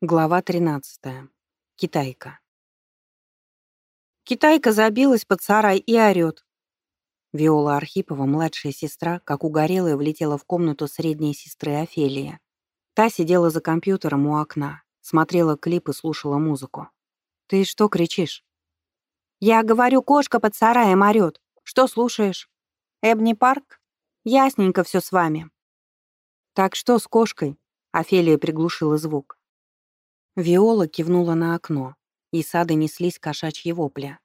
Глава 13. Китайка. Китайка забилась под сарай и орёт. Виола Архипова, младшая сестра, как угорелая, влетела в комнату средней сестры Офелии. Та сидела за компьютером у окна, смотрела клип и слушала музыку. «Ты что кричишь?» «Я говорю, кошка под сараем орёт. Что слушаешь?» «Эбни Парк? Ясненько все с вами». «Так что с кошкой?» Офелия приглушила звук. Виола кивнула на окно. Из сада неслись кошачьи вопли.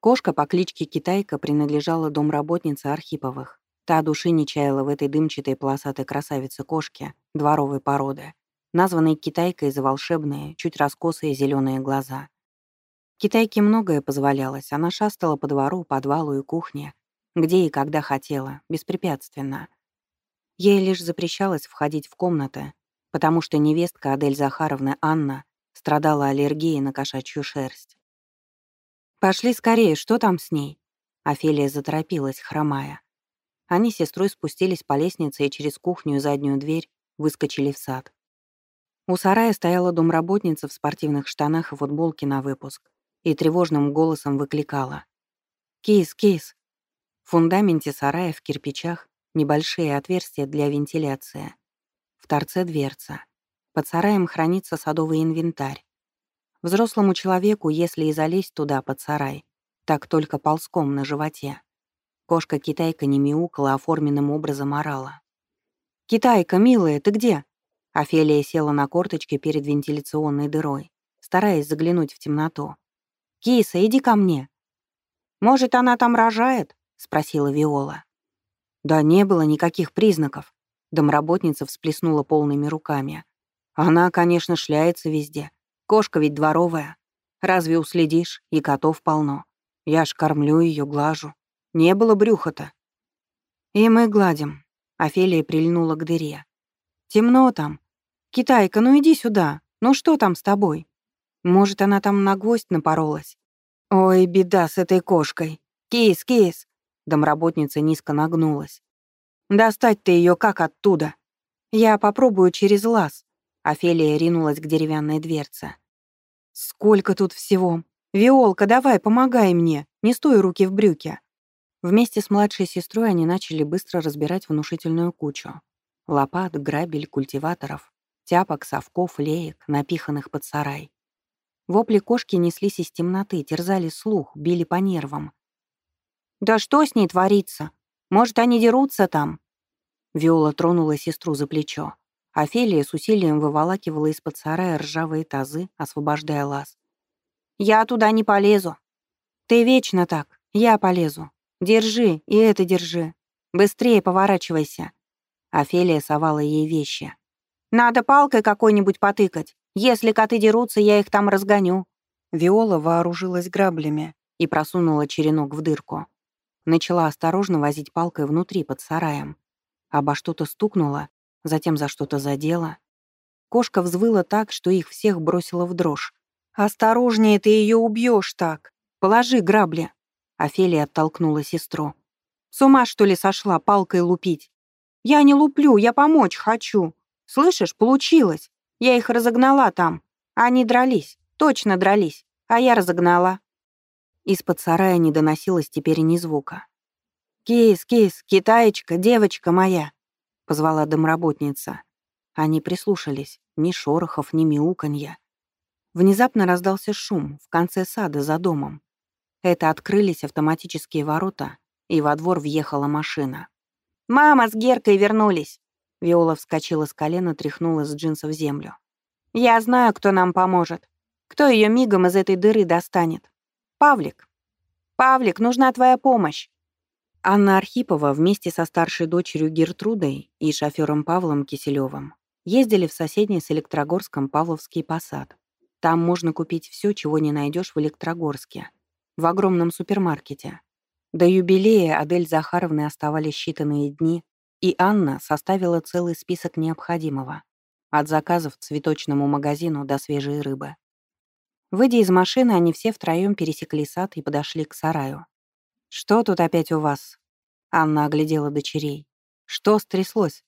Кошка по кличке Китайка принадлежала домработнице Архиповых. Та души не чаяла в этой дымчатой полосатой красавице кошки дворовой породы, названной Китайкой за волшебные, чуть раскосые зеленые глаза. Китайке многое позволялось. Она шастала по двору, подвалу и кухне, где и когда хотела, беспрепятственно. Ей лишь запрещалось входить в комнаты, потому что невестка Адель Захаровны Анна страдала аллергией на кошачью шерсть. «Пошли скорее, что там с ней?» Офелия заторопилась, хромая. Они с сестрой спустились по лестнице и через кухню и заднюю дверь выскочили в сад. У сарая стояла домработница в спортивных штанах и футболке на выпуск и тревожным голосом выкликала. «Кис, кис!» В фундаменте сарая в кирпичах небольшие отверстия для вентиляции. В торце дверца. Под сараем хранится садовый инвентарь. Взрослому человеку, если и залезть туда, под сарай, так только ползком на животе. Кошка-китайка не мяукала, а форменным образом орала. «Китайка, милая, ты где?» Офелия села на корточки перед вентиляционной дырой, стараясь заглянуть в темноту. «Киса, иди ко мне». «Может, она там рожает?» — спросила Виола. Да не было никаких признаков. Домработница всплеснула полными руками. Она, конечно, шляется везде. Кошка ведь дворовая. Разве уследишь? И котов полно. Я ж кормлю ее, глажу. Не было брюха-то. И мы гладим. Офелия прильнула к дыре. Темно там. Китайка, ну иди сюда. Ну что там с тобой? Может, она там на гвоздь напоролась? Ой, беда с этой кошкой. Кис, кис. Домработница низко нагнулась. Достать ты ее как оттуда? Я попробую через лаз. Офелия ринулась к деревянной дверце. «Сколько тут всего! Виолка, давай, помогай мне! Не стой руки в брюке!» Вместе с младшей сестрой они начали быстро разбирать внушительную кучу. Лопат, грабель, культиваторов, тяпок, совков, леек, напиханных под сарай. Вопли кошки неслись из темноты, терзали слух, били по нервам. «Да что с ней творится? Может, они дерутся там?» Виола тронула сестру за плечо. Офелия с усилием выволакивала из-под сарая ржавые тазы, освобождая лаз. «Я туда не полезу». «Ты вечно так. Я полезу. Держи, и это держи. Быстрее поворачивайся». Офелия совала ей вещи. «Надо палкой какой-нибудь потыкать. Если коты дерутся, я их там разгоню». Виола вооружилась граблями и просунула черенок в дырку. Начала осторожно возить палкой внутри, под сараем. Обо что-то стукнуло, затем за что-то задела. Кошка взвыла так, что их всех бросила в дрожь. «Осторожнее, ты ее убьешь так! Положи грабли!» Офелия оттолкнула сестру. «С ума, что ли, сошла палкой лупить? Я не луплю, я помочь хочу. Слышишь, получилось. Я их разогнала там. Они дрались, точно дрались, а я разогнала». Из-под сарая не доносилось теперь ни звука. «Кис, кис, китаечка, девочка моя!» — позвала домработница. Они прислушались. Ни шорохов, ни мяуканья. Внезапно раздался шум в конце сада за домом. Это открылись автоматические ворота, и во двор въехала машина. «Мама с Геркой вернулись!» Виола вскочила с колена, тряхнула с джинсов землю. «Я знаю, кто нам поможет. Кто ее мигом из этой дыры достанет? Павлик. Павлик, нужна твоя помощь!» Анна Архипова вместе со старшей дочерью Гертрудой и шофёром Павлом Киселёвым ездили в соседний с Электрогорском Павловский посад. Там можно купить всё, чего не найдёшь в Электрогорске, в огромном супермаркете. До юбилея Адель Захаровны оставались считанные дни, и Анна составила целый список необходимого. От заказов цветочному магазину до свежей рыбы. Выйдя из машины, они все втроём пересекли сад и подошли к сараю. «Что тут опять у вас?» Анна оглядела дочерей. «Что стряслось?»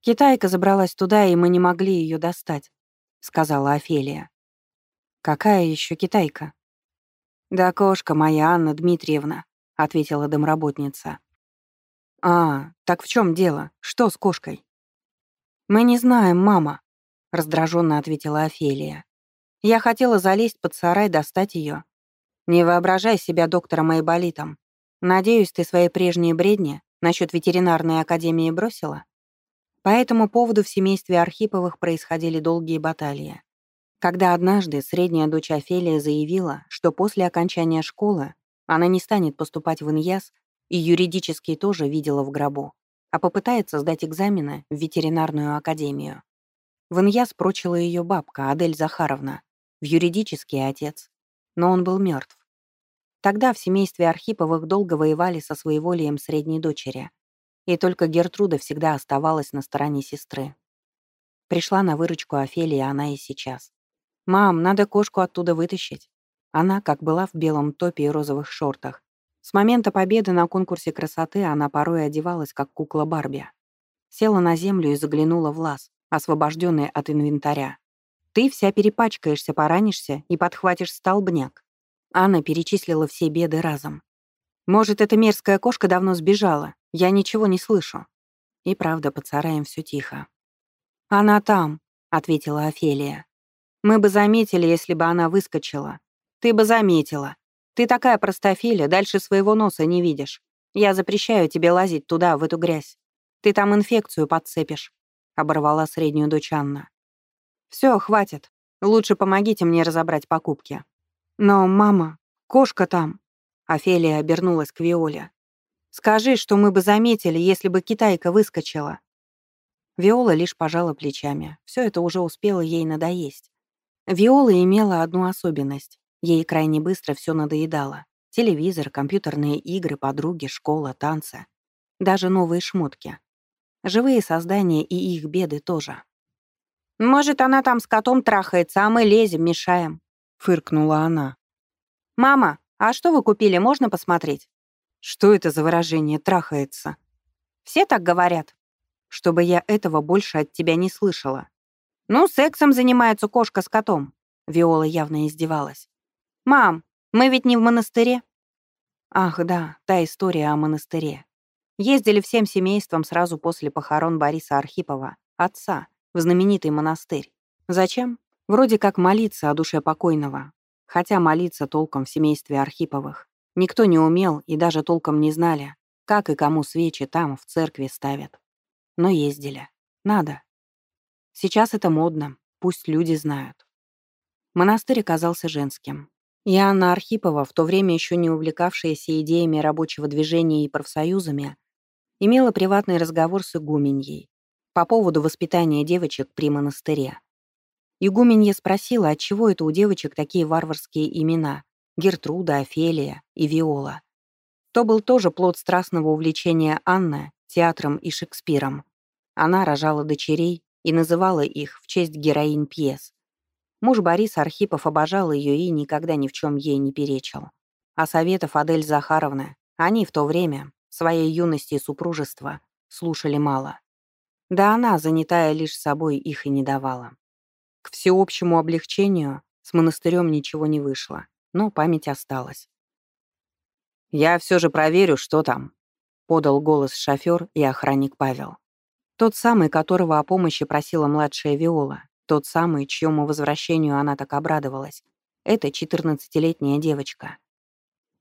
«Китайка забралась туда, и мы не могли ее достать. — сказала Офелия. «Какая еще китайка?» «Да кошка моя, Анна Дмитриевна», — ответила домработница. «А, так в чем дело? Что с кошкой?» «Мы не знаем, мама», — раздраженно ответила Офелия. «Я хотела залезть под сарай, достать ее. Не воображай себя доктором Айболитом. Надеюсь, ты свои прежние бредни насчет ветеринарной академии бросила?» По этому поводу в семействе Архиповых происходили долгие баталии. Когда однажды средняя дочь Офелия заявила, что после окончания школы она не станет поступать в Иньяс и юридически тоже видела в гробу, а попытается сдать экзамены в ветеринарную академию. В Иньяс прочила ее бабка Адель Захаровна, в юридический отец, но он был мертв. Тогда в семействе Архиповых долго воевали со своеволием средней дочери, и только Гертруда всегда оставалась на стороне сестры. Пришла на выручку Офелии она и сейчас. «Мам, надо кошку оттуда вытащить». Она, как была в белом топе и розовых шортах. С момента победы на конкурсе красоты она порой одевалась, как кукла Барби. Села на землю и заглянула в лаз, освобожденный от инвентаря. «Ты вся перепачкаешься, поранишься и подхватишь столбняк». Анна перечислила все беды разом. «Может, эта мерзкая кошка давно сбежала? Я ничего не слышу». И правда, под сараем все тихо. «Она там», — ответила Офелия. Мы бы заметили, если бы она выскочила. Ты бы заметила. Ты такая простофиля, дальше своего носа не видишь. Я запрещаю тебе лазить туда, в эту грязь. Ты там инфекцию подцепишь», — оборвала среднюю дочь Анна. «Все, хватит. Лучше помогите мне разобрать покупки». «Но, мама, кошка там». Офелия обернулась к Виоле. «Скажи, что мы бы заметили, если бы китайка выскочила». Виола лишь пожала плечами. Все это уже успело ей надоесть. Виола имела одну особенность. Ей крайне быстро все надоедало. Телевизор, компьютерные игры, подруги, школа, танцы. Даже новые шмотки. Живые создания и их беды тоже. «Может, она там с котом трахается, а мы лезем, мешаем», — фыркнула она. «Мама, а что вы купили, можно посмотреть?» «Что это за выражение «трахается»?» «Все так говорят». «Чтобы я этого больше от тебя не слышала. «Ну, сексом занимается кошка с котом». Виола явно издевалась. «Мам, мы ведь не в монастыре?» Ах, да, та история о монастыре. Ездили всем семейством сразу после похорон Бориса Архипова, отца, в знаменитый монастырь. Зачем? Вроде как молиться о душе покойного. Хотя молиться толком в семействе Архиповых. Никто не умел и даже толком не знали, как и кому свечи там, в церкви, ставят. Но ездили. Надо. Сейчас это модно, пусть люди знают. Монастырь оказался женским. И Анна Архипова, в то время еще не увлекавшаяся идеями рабочего движения и профсоюзами, имела приватный разговор с игуменьей по поводу воспитания девочек при монастыре. Игуменья спросила, отчего это у девочек такие варварские имена — Гертруда, Офелия и Виола. То был тоже плод страстного увлечения Анны театром и Шекспиром. Она рожала дочерей, и называла их в честь героинь пьес. Муж Борис Архипов обожал ее и никогда ни в чем ей не перечил. А советов Адель Захаровны они в то время, своей юности и супружества, слушали мало. Да она, занятая лишь собой, их и не давала. К всеобщему облегчению с монастырем ничего не вышло, но память осталась. «Я все же проверю, что там», — подал голос шофер и охранник Павел. Тот самый, которого о помощи просила младшая Виола. Тот самый, чьему возвращению она так обрадовалась. Это 14-летняя девочка.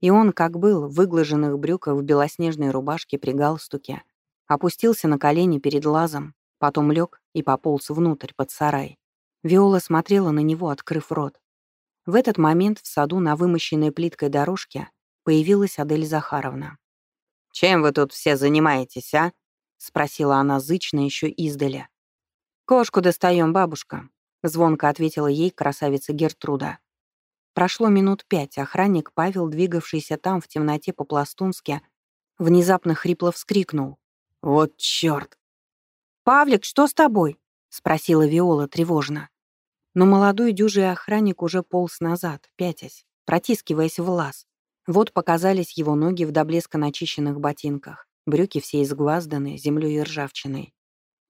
И он, как был, в выглаженных брюках в белоснежной рубашке при галстуке, опустился на колени перед лазом, потом лег и пополз внутрь, под сарай. Виола смотрела на него, открыв рот. В этот момент в саду на вымощенной плиткой дорожке появилась Адель Захаровна. «Чем вы тут все занимаетесь, а?» — спросила она зычно еще издали. «Кошку достаем, бабушка», — звонко ответила ей красавица Гертруда. Прошло минут пять, охранник Павел, двигавшийся там в темноте по-пластунски, внезапно хрипло вскрикнул. «Вот чёрт!» «Павлик, что с тобой?» — спросила Виола тревожно. Но молодой дюжий охранник уже полз назад, пятясь, протискиваясь в лаз. Вот показались его ноги в до блеска начищенных ботинках. Брюки все изгвазданы, землей и ржавчиной.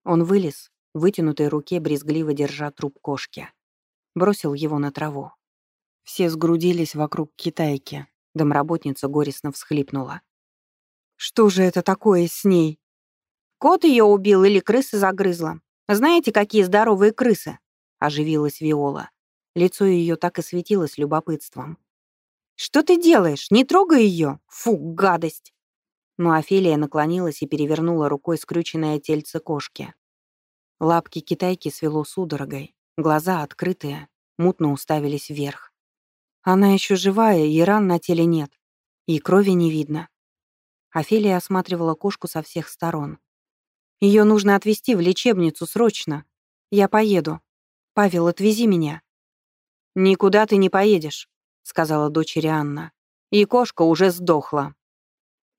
Он вылез, вытянутой руке брезгливо держа труп кошки. бросил его на траву. Все сгрудились вокруг китайки. Домработница горестно всхлипнула. «Что же это такое с ней?» «Кот ее убил или крыса загрызла. Знаете, какие здоровые крысы?» — оживилась Виола. Лицо ее так и светилось любопытством. «Что ты делаешь? Не трогай ее! Фу, гадость!» Но Офелия наклонилась и перевернула рукой скрюченное тельце кошки. Лапки китайки свело судорогой, глаза открытые, мутно уставились вверх. Она еще живая, и ран на теле нет, и крови не видно. Офелия осматривала кошку со всех сторон. Ее нужно отвезти в лечебницу срочно. Я поеду. Павел, отвези меня. Никуда ты не поедешь, сказала дочери Анна. И кошка уже сдохла.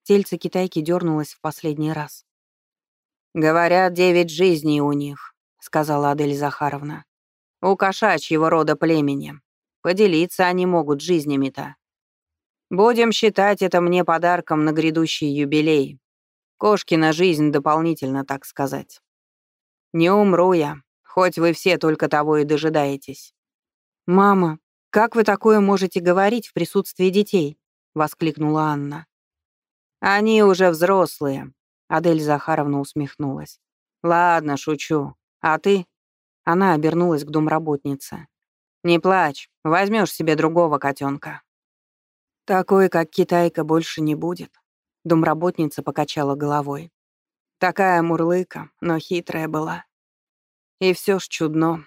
Тельце китайки дернулось в последний раз. «Говорят, девять жизней у них», — сказала Адель Захаровна. «У кошачьего рода племени. Поделиться они могут жизнями-то. Будем считать это мне подарком на грядущий юбилей. Кошкина жизнь дополнительно, так сказать. Не умру я, хоть вы все только того и дожидаетесь». «Мама, как вы такое можете говорить в присутствии детей?» — воскликнула Анна. «Они уже взрослые», — Адель Захаровна усмехнулась. «Ладно, шучу. А ты?» Она обернулась к домработнице. «Не плачь, возьмешь себе другого котенка». «Такой, как китайка, больше не будет», — домработница покачала головой. «Такая мурлыка, но хитрая была. И все ж чудно.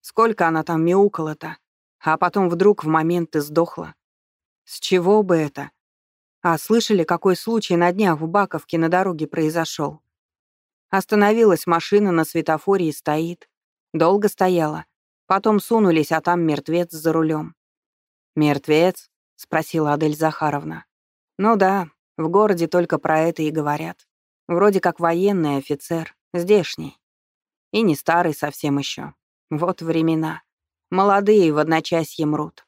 Сколько она там мяукала-то, а потом вдруг в момент и сдохла. С чего бы это? А слышали, какой случай на днях в Баковке на дороге произошел? Остановилась машина на светофоре и стоит. Долго стояла. Потом сунулись, а там мертвец за рулем. «Мертвец?» — спросила Адель Захаровна. «Ну да, в городе только про это и говорят. Вроде как военный офицер, здешний. И не старый совсем еще. Вот времена. Молодые в одночасье мрут.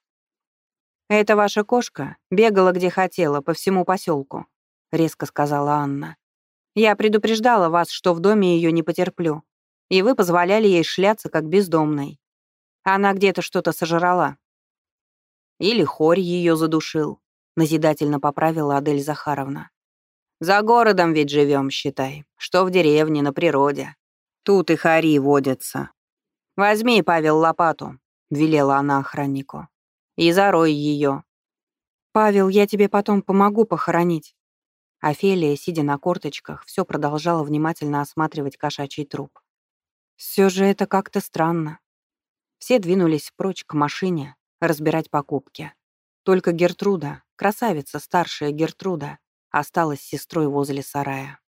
«Это ваша кошка бегала где хотела, по всему поселку», — резко сказала Анна. «Я предупреждала вас, что в доме ее не потерплю, и вы позволяли ей шляться, как бездомной. Она где-то что-то сожрала». «Или хорь ее задушил», — назидательно поправила Адель Захаровна. «За городом ведь живем, считай, что в деревне, на природе. Тут и хари водятся. Возьми, Павел, лопату, — велела она охраннику. «И зарой ее». «Павел, я тебе потом помогу похоронить». Офелия, сидя на корточках, все продолжала внимательно осматривать кошачий труп. Все же это как-то странно. Все двинулись прочь к машине разбирать покупки. Только Гертруда, красавица, старшая Гертруда, осталась сестрой возле сарая.